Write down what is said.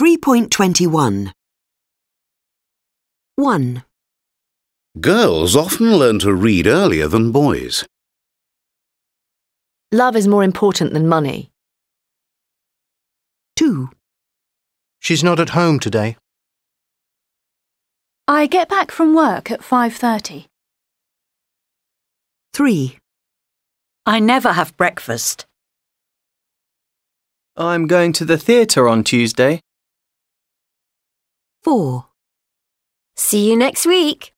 3.21 1, Girls often learn to read earlier than boys. Love is more important than money. 2, She's not at home today. I get back from work at 5:30. 3, I never have breakfast. I'm going to the theatre on Tuesday. 4, See you next week.